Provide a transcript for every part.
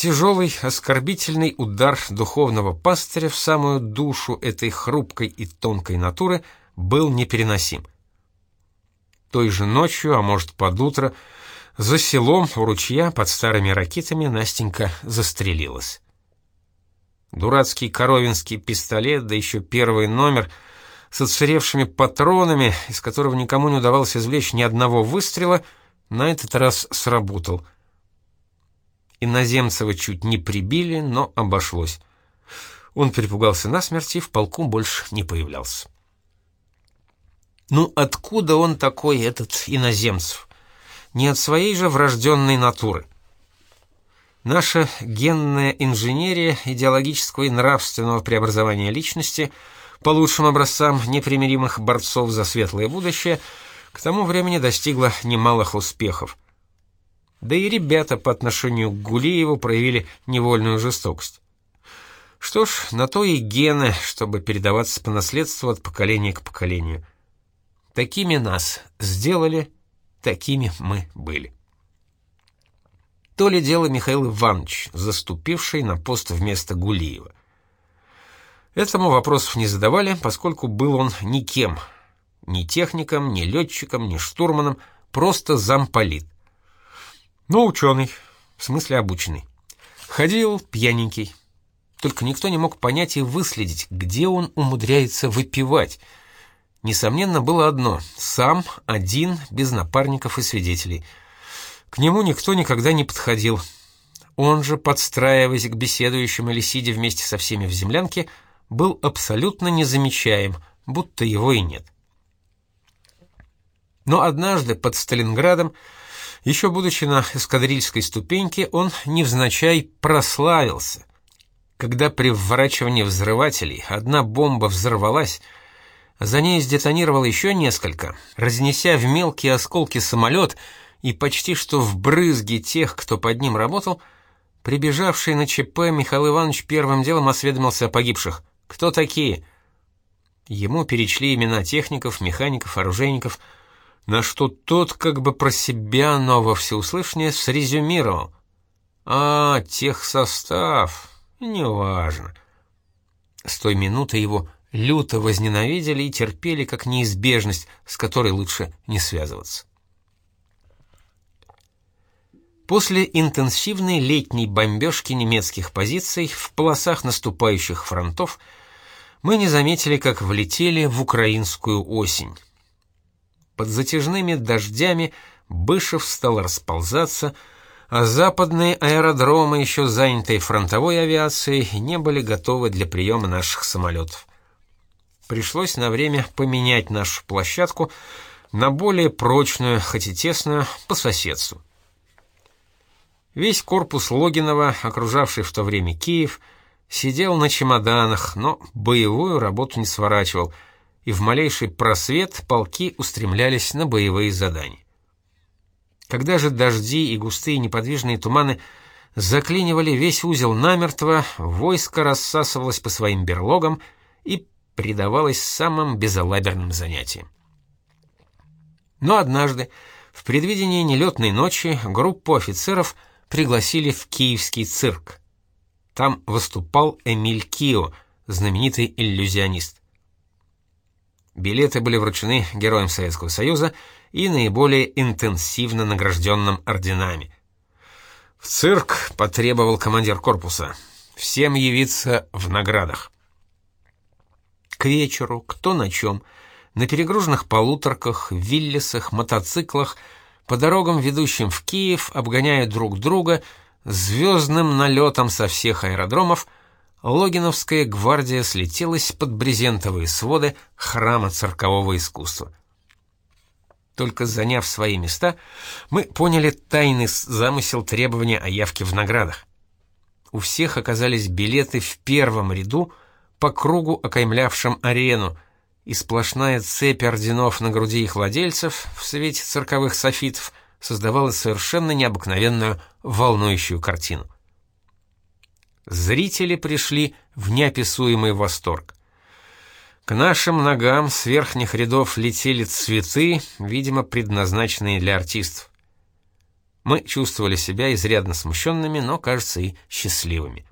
Тяжелый, оскорбительный удар духовного пастыря в самую душу этой хрупкой и тонкой натуры был непереносим. Той же ночью, а может под утро, за селом у ручья под старыми ракетами Настенька застрелилась. Дурацкий коровинский пистолет, да еще первый номер с отсыревшими патронами, из которого никому не удавалось извлечь ни одного выстрела, на этот раз сработал — Иноземцева чуть не прибили, но обошлось. Он перепугался насмерть и в полку больше не появлялся. Ну откуда он такой, этот иноземцев? Не от своей же врожденной натуры. Наша генная инженерия идеологического и нравственного преобразования личности по лучшим образцам непримиримых борцов за светлое будущее к тому времени достигла немалых успехов. Да и ребята по отношению к Гулиеву проявили невольную жестокость. Что ж, на то и гены, чтобы передаваться по наследству от поколения к поколению. Такими нас сделали, такими мы были. То ли дело Михаил Иванович, заступивший на пост вместо Гулиева. Этому вопросов не задавали, поскольку был он никем, ни техником, ни летчиком, ни штурманом, просто замполит. Ну, ученый, в смысле обученный. Ходил пьяненький. Только никто не мог понять и выследить, где он умудряется выпивать. Несомненно, было одно — сам, один, без напарников и свидетелей. К нему никто никогда не подходил. Он же, подстраиваясь к беседующим или сидя вместе со всеми в землянке, был абсолютно незамечаем, будто его и нет. Но однажды под Сталинградом еще будучи на эскадрильской ступеньке, он невзначай прославился. Когда при вворачивании взрывателей одна бомба взорвалась, за ней сдетонировало еще несколько, разнеся в мелкие осколки самолет и почти что в брызги тех, кто под ним работал, прибежавший на ЧП Михаил Иванович первым делом осведомился о погибших. «Кто такие?» Ему перечли имена техников, механиков, оружейников — на что тот как бы про себя, но во всеуслышание срезюмировал. «А, техсостав, неважно». С той минуты его люто возненавидели и терпели как неизбежность, с которой лучше не связываться. После интенсивной летней бомбежки немецких позиций в полосах наступающих фронтов мы не заметили, как влетели в украинскую осень. Под затяжными дождями Бышев стал расползаться, а западные аэродромы, еще занятые фронтовой авиацией, не были готовы для приема наших самолетов. Пришлось на время поменять нашу площадку на более прочную, хоть и тесную, по соседству. Весь корпус Логинова, окружавший в то время Киев, сидел на чемоданах, но боевую работу не сворачивал — и в малейший просвет полки устремлялись на боевые задания. Когда же дожди и густые неподвижные туманы заклинивали весь узел намертво, войско рассасывалось по своим берлогам и предавалось самым безалаберным занятиям. Но однажды, в предвидении нелетной ночи, группу офицеров пригласили в киевский цирк. Там выступал Эмиль Кио, знаменитый иллюзионист. Билеты были вручены героям Советского Союза и наиболее интенсивно награжденным орденами. В цирк потребовал командир корпуса. Всем явиться в наградах. К вечеру, кто на чем, на перегруженных полуторках, виллисах, мотоциклах, по дорогам, ведущим в Киев, обгоняя друг друга, звездным налетом со всех аэродромов — Логиновская гвардия слетелась под брезентовые своды храма циркового искусства. Только заняв свои места, мы поняли тайный замысел требования о явке в наградах. У всех оказались билеты в первом ряду по кругу, окаймлявшем арену, и сплошная цепь орденов на груди их владельцев в свете цирковых софитов создавала совершенно необыкновенную волнующую картину. Зрители пришли в неописуемый восторг. К нашим ногам с верхних рядов летели цветы, видимо, предназначенные для артистов. Мы чувствовали себя изрядно смущенными, но, кажется, и счастливыми.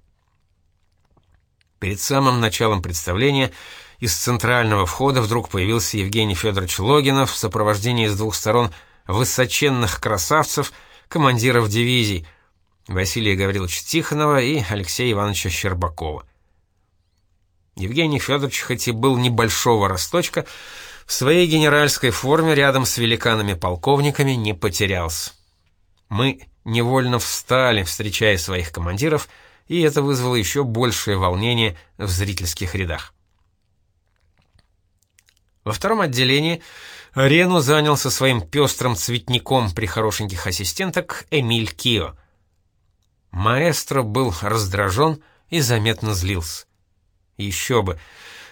Перед самым началом представления из центрального входа вдруг появился Евгений Федорович Логинов в сопровождении с двух сторон высоченных красавцев, командиров дивизий, Василия Гавриловича Тихонова и Алексея Ивановича Щербакова. Евгений Федорович, хоть и был небольшого росточка, в своей генеральской форме рядом с великанами-полковниками не потерялся. Мы невольно встали, встречая своих командиров, и это вызвало еще большее волнение в зрительских рядах. Во втором отделении арену занял со своим пестрым цветником при хорошеньких ассистенток Эмиль Кио. Маэстро был раздражен и заметно злился. Еще бы.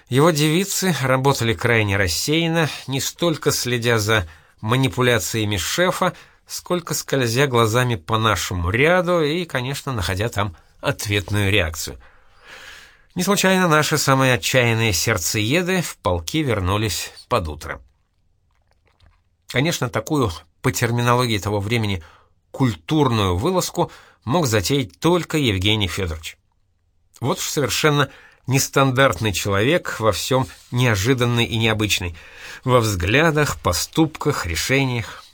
Его девицы работали крайне рассеянно, не столько следя за манипуляциями шефа, сколько скользя глазами по нашему ряду и, конечно, находя там ответную реакцию. Не случайно наши самые отчаянные сердцееды в полки вернулись под утро. Конечно, такую, по терминологии того времени, культурную вылазку мог затеять только Евгений Федорович. Вот уж совершенно нестандартный человек, во всем неожиданный и необычный, во взглядах, поступках, решениях.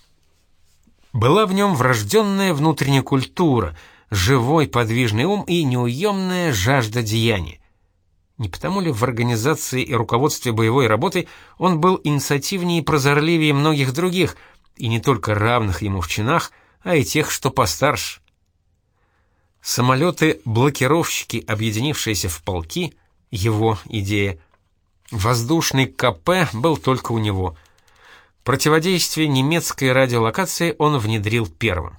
Была в нем врожденная внутренняя культура, живой подвижный ум и неуемная жажда деяния. Не потому ли в организации и руководстве боевой работы он был инициативнее и прозорливее многих других, и не только равных ему в чинах, а и тех, что постарше? Самолеты-блокировщики, объединившиеся в полки, его идея. Воздушный КП был только у него. Противодействие немецкой радиолокации он внедрил первым.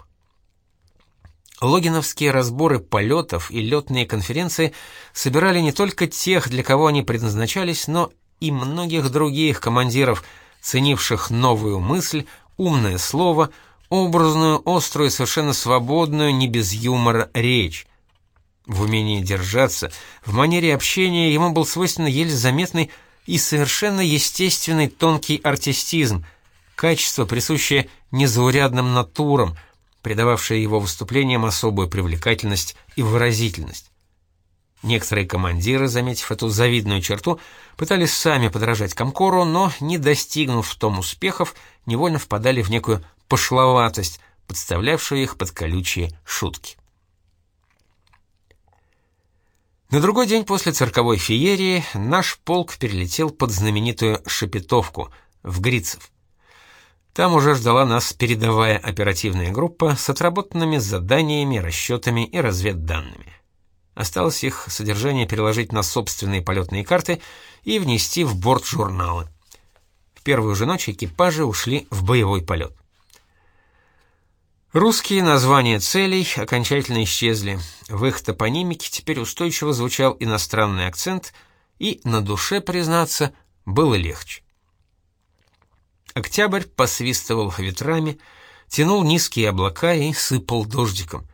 Логиновские разборы полетов и летные конференции собирали не только тех, для кого они предназначались, но и многих других командиров, ценивших новую мысль, умное слово, образную, острую, совершенно свободную, не без юмора речь. В умении держаться, в манере общения ему был свойственно еле заметный и совершенно естественный тонкий артистизм, качество, присущее незаурядным натурам, придававшее его выступлениям особую привлекательность и выразительность. Некоторые командиры, заметив эту завидную черту, пытались сами подражать Комкору, но, не достигнув в том успехов, невольно впадали в некую пошловатость, подставлявшую их под колючие шутки. На другой день после цирковой феерии наш полк перелетел под знаменитую Шепетовку, в Грицев. Там уже ждала нас передовая оперативная группа с отработанными заданиями, расчетами и разведданными. Осталось их содержание переложить на собственные полетные карты и внести в борт журналы. В первую же ночь экипажи ушли в боевой полет. Русские названия целей окончательно исчезли. В их топонимике теперь устойчиво звучал иностранный акцент, и на душе, признаться, было легче. Октябрь посвистывал ветрами, тянул низкие облака и сыпал дождиком.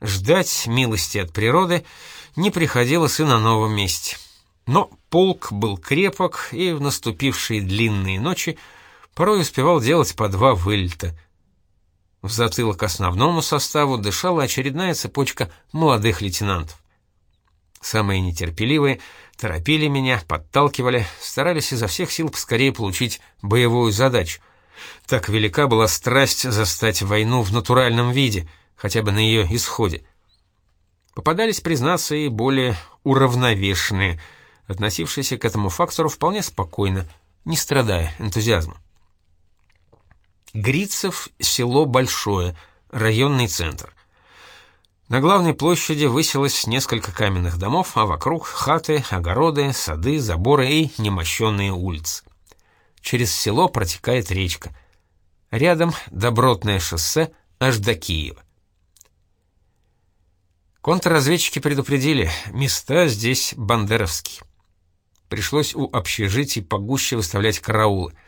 Ждать милости от природы не приходилось и на новом месте. Но полк был крепок, и в наступившие длинные ночи порой успевал делать по два вылета — в затылок основному составу дышала очередная цепочка молодых лейтенантов. Самые нетерпеливые торопили меня, подталкивали, старались изо всех сил поскорее получить боевую задачу. Так велика была страсть застать войну в натуральном виде, хотя бы на ее исходе. Попадались, признаться, и более уравновешенные, относившиеся к этому фактору вполне спокойно, не страдая энтузиазмом. Грицев — село большое, районный центр. На главной площади высилось несколько каменных домов, а вокруг хаты, огороды, сады, заборы и немощенные улицы. Через село протекает речка. Рядом добротное шоссе аж до Киева. Контрразведчики предупредили, места здесь бандеровские. Пришлось у общежитий погуще выставлять караулы —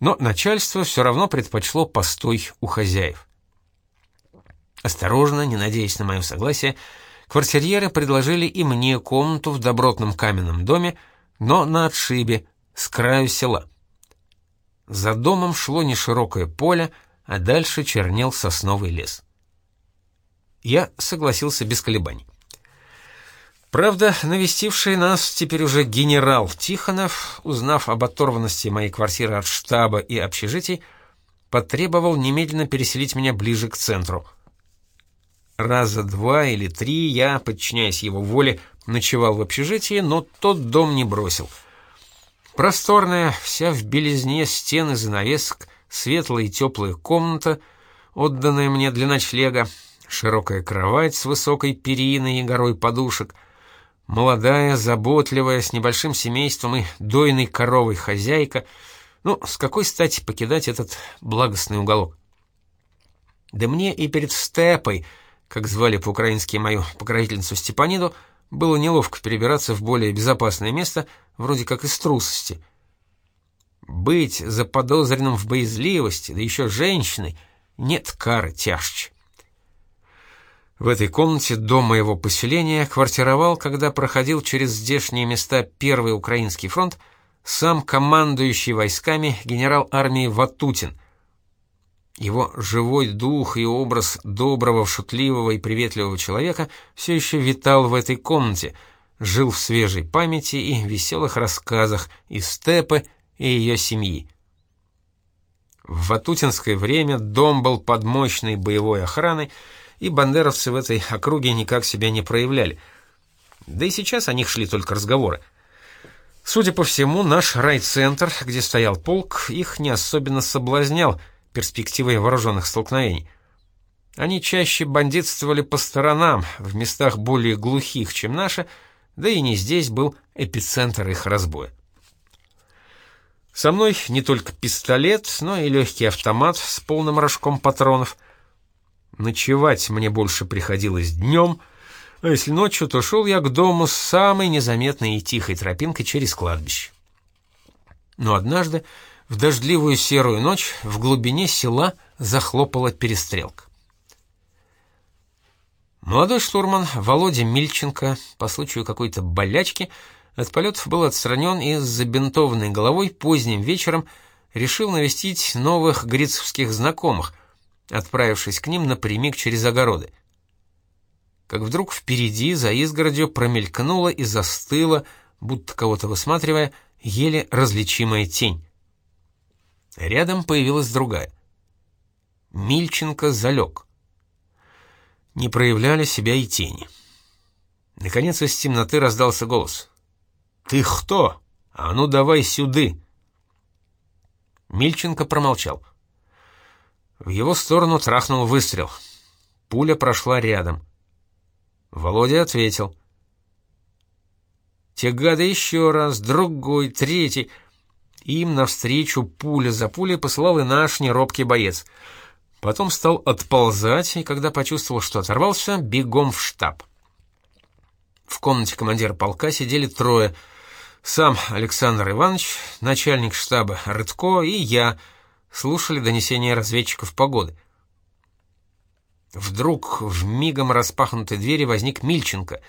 но начальство все равно предпочло постой у хозяев. Осторожно, не надеясь на мое согласие, квартирьеры предложили и мне комнату в добротном каменном доме, но на отшибе, с краю села. За домом шло неширокое поле, а дальше чернел сосновый лес. Я согласился без колебаний. Правда, навестивший нас теперь уже генерал Тихонов, узнав об оторванности моей квартиры от штаба и общежитий, потребовал немедленно переселить меня ближе к центру. Раза два или три я, подчиняясь его воле, ночевал в общежитии, но тот дом не бросил. Просторная, вся в белизне стены занавесок, светлая и теплая комната, отданная мне для ночлега, широкая кровать с высокой периной и горой подушек, молодая, заботливая, с небольшим семейством и дойной коровой хозяйка. Ну, с какой стати покидать этот благостный уголок? Да мне и перед степой, как звали по-украински мою покровительницу Степаниду, было неловко перебираться в более безопасное место, вроде как из трусости. Быть заподозренным в боязливости, да еще женщиной, нет кары тяжче. В этой комнате до моего поселения квартировал, когда проходил через здешние места Первый Украинский фронт, сам командующий войсками генерал армии Ватутин. Его живой дух и образ доброго, шутливого и приветливого человека все еще витал в этой комнате, жил в свежей памяти и веселых рассказах из степы и ее семьи. В ватутинское время дом был под мощной боевой охраной, и бандеровцы в этой округе никак себя не проявляли. Да и сейчас о них шли только разговоры. Судя по всему, наш райцентр, где стоял полк, их не особенно соблазнял перспективой вооруженных столкновений. Они чаще бандитствовали по сторонам, в местах более глухих, чем наши, да и не здесь был эпицентр их разбоя. Со мной не только пистолет, но и легкий автомат с полным рожком патронов. Ночевать мне больше приходилось днем, а если ночью, то шел я к дому с самой незаметной и тихой тропинкой через кладбище. Но однажды, в дождливую серую ночь, в глубине села захлопала перестрелка. Молодой штурман Володя Мильченко по случаю какой-то болячки от полетов был отстранен и с забинтованной головой поздним вечером решил навестить новых грицевских знакомых, отправившись к ним напрямик через огороды. Как вдруг впереди, за изгородью, промелькнула и застыла, будто кого-то высматривая, еле различимая тень. Рядом появилась другая. Мильченко залег. Не проявляли себя и тени. Наконец из темноты раздался голос. «Ты кто? А ну давай сюды!» Мильченко промолчал. В его сторону трахнул выстрел. Пуля прошла рядом. Володя ответил. Те гады еще раз, другой, третий. Им навстречу пуля за пулей посылал и наш неробкий боец. Потом стал отползать, и когда почувствовал, что оторвался, бегом в штаб. В комнате командира полка сидели трое — сам Александр Иванович, начальник штаба Рыдко и я слушали донесения разведчиков погоды. Вдруг в мигом распахнутой двери возник Мильченко,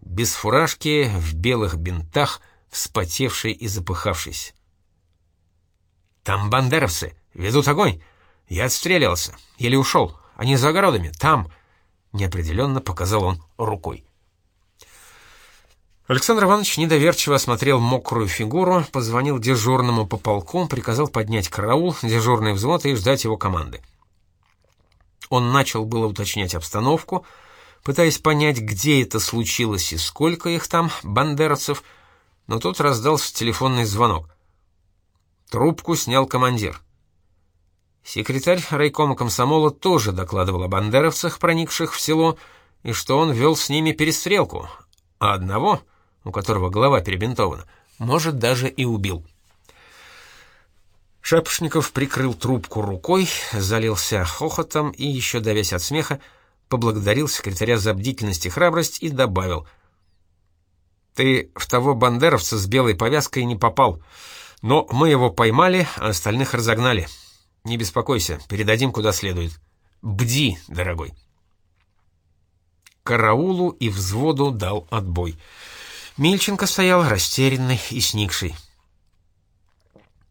без фуражки, в белых бинтах, вспотевший и запыхавшийся. «Там бандеровцы! Ведут огонь! Я отстрелялся, еле ушел. Они за огородами, там!» Неопределенно показал он рукой. Александр Иванович недоверчиво осмотрел мокрую фигуру, позвонил дежурному по полку, приказал поднять караул, дежурный взвод и ждать его команды. Он начал было уточнять обстановку, пытаясь понять, где это случилось и сколько их там, бандеровцев, но тут раздался телефонный звонок. Трубку снял командир. Секретарь райкома комсомола тоже докладывал о бандеровцах, проникших в село, и что он вел с ними перестрелку, а одного — у которого голова перебинтована, может, даже и убил. Шапошников прикрыл трубку рукой, залился хохотом и, еще давясь от смеха, поблагодарил секретаря за бдительность и храбрость и добавил. «Ты в того бандеровца с белой повязкой не попал, но мы его поймали, а остальных разогнали. Не беспокойся, передадим куда следует. Бди, дорогой». Караулу и взводу дал отбой — Мильченко стоял растерянный и сникший.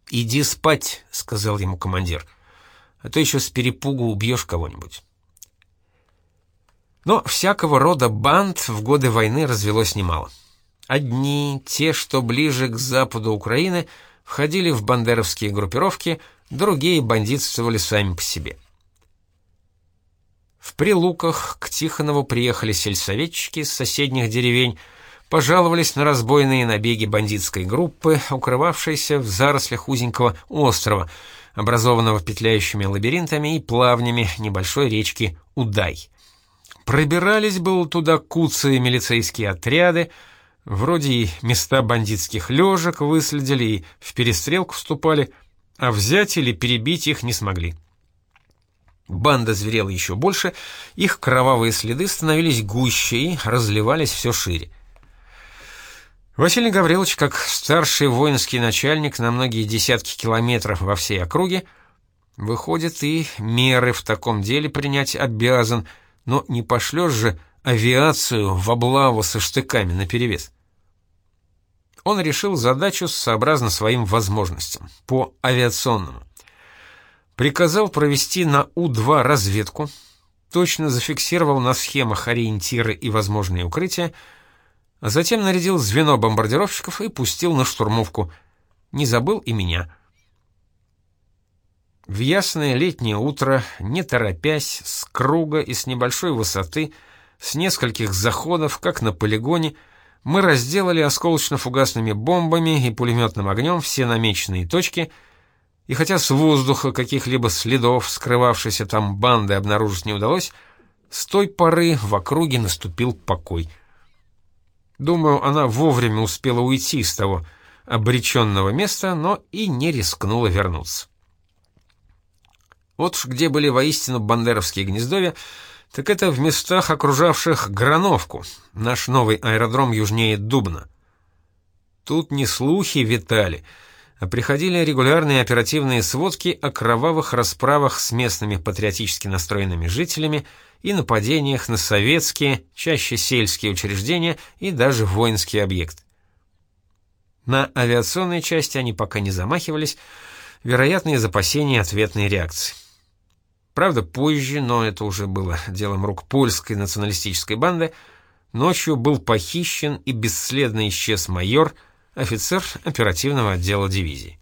«Иди спать», — сказал ему командир. а то еще с перепугу убьешь кого-нибудь. Но всякого рода банд в годы войны развелось немало. Одни, те, что ближе к западу Украины, входили в бандеровские группировки, другие бандитствовали сами по себе. В Прилуках к Тихонову приехали сельсоветчики из соседних деревень, пожаловались на разбойные набеги бандитской группы, укрывавшейся в зарослях узенького острова, образованного петляющими лабиринтами и плавнями небольшой речки Удай. Пробирались было туда куцые милицейские отряды, вроде и места бандитских лежек выследили и в перестрелку вступали, а взять или перебить их не смогли. Банда зверела еще больше, их кровавые следы становились гуще и разливались все шире. Василий Гаврилович, как старший воинский начальник на многие десятки километров во всей округе, выходит и меры в таком деле принять обязан, но не пошлешь же авиацию в облаву со штыками наперевес. Он решил задачу сообразно своим возможностям, по авиационному приказал провести на У-2 разведку, точно зафиксировал на схемах ориентиры и возможные укрытия, а затем нарядил звено бомбардировщиков и пустил на штурмовку. Не забыл и меня. В ясное летнее утро, не торопясь, с круга и с небольшой высоты, с нескольких заходов, как на полигоне, мы разделали осколочно-фугасными бомбами и пулеметным огнем все намеченные точки — и хотя с воздуха каких-либо следов скрывавшейся там банды обнаружить не удалось, с той поры в округе наступил покой. Думаю, она вовремя успела уйти с того обреченного места, но и не рискнула вернуться. Вот уж где были воистину бандеровские гнездовья, так это в местах, окружавших Грановку, наш новый аэродром южнее Дубна. Тут не слухи витали — приходили регулярные оперативные сводки о кровавых расправах с местными патриотически настроенными жителями и нападениях на советские, чаще сельские учреждения и даже воинские объекты. На авиационной части они пока не замахивались, вероятно, из опасения ответной реакции. Правда, позже, но это уже было делом рук польской националистической банды, ночью был похищен и бесследно исчез майор – офицер оперативного отдела дивизии.